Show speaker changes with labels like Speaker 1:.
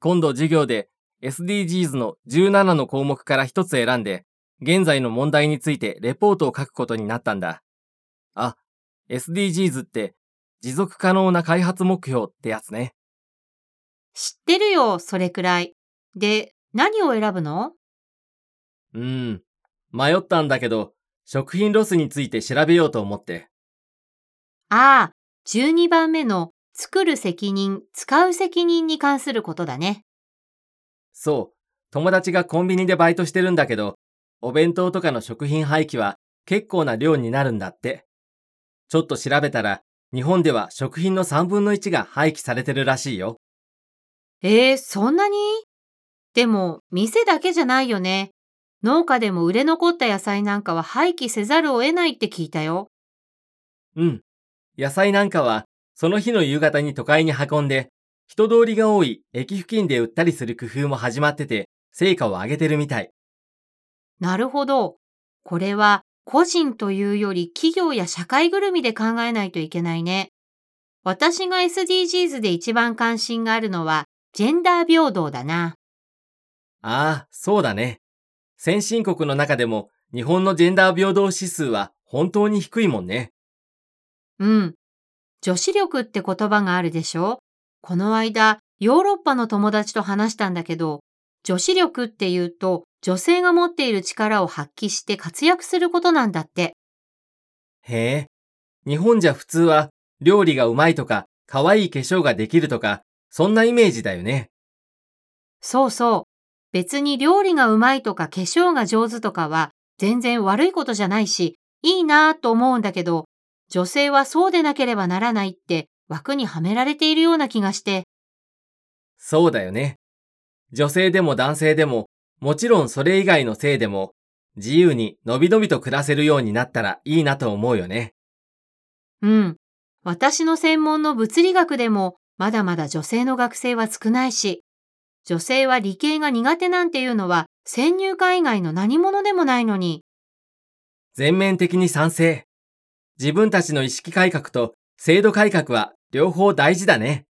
Speaker 1: 今度授業で SDGs の17の項目から一つ選んで、現在の問題についてレポートを書くことになったんだ。あ、SDGs って持続可能な開発目標ってやつね。
Speaker 2: 知ってるよ、それくらい。で、何を選ぶの？
Speaker 1: うーん、迷ったんだけど、食品ロスについて調べようと思って。
Speaker 2: ああ、12番目の作る責任、使う責任に関することだね。
Speaker 1: そう、友達がコンビニでバイトしてるんだけど、お弁当とかの食品廃棄は結構な量になるんだって。ちょっと調べたら、日本では食品の3分の1が廃棄されてるらしいよ。
Speaker 2: えー、そんなに？でも、店だけじゃないよね。農家でも売れ残った野菜なんかは廃棄せざるを得ないって聞いたよ。
Speaker 1: うん。野菜なんかは、その日の夕方に都会に運んで、人通りが多い駅付近で売ったりする工夫も始まってて、成果を上げてるみたい。
Speaker 2: なるほど。これは個人というより企業や社会ぐるみで考えないといけないね。私が SDGs で一番関心があるのは、ジェンダー平等だな。
Speaker 1: ああ、そうだね。先進国の中でも、日本のジェンダー平等指数は本当に低いもんね。
Speaker 2: うん。女子力って言葉があるでしょ？この間、ヨーロッパの友達と話したんだけど、女子力って言うと、女性が持っている力を発揮して活躍することなんだって。
Speaker 1: へえ。日本じゃ普通は、料理がうまいとか、可愛い化粧ができるとか、そんなイメージだよね。
Speaker 2: そうそう。別に料理がうまいとか化粧が上手とかは全然悪いことじゃないし、いいなぁと思うんだけど、女性はそうでなければならないって枠にはめられているような気がして、
Speaker 1: そうだよね。女性でも男性でも、もちろんそれ以外の性でも、自由にのびのびと暮らせるようになったらいいなと思うよね。
Speaker 2: うん。私の専門の物理学でもまだまだ女性の学生は少ないし、女性は理系が苦手なんていうのは先入観以外の何者でもないのに、
Speaker 1: 全面的に賛成。自分たちの意識改革と制度改革は両方大事だね。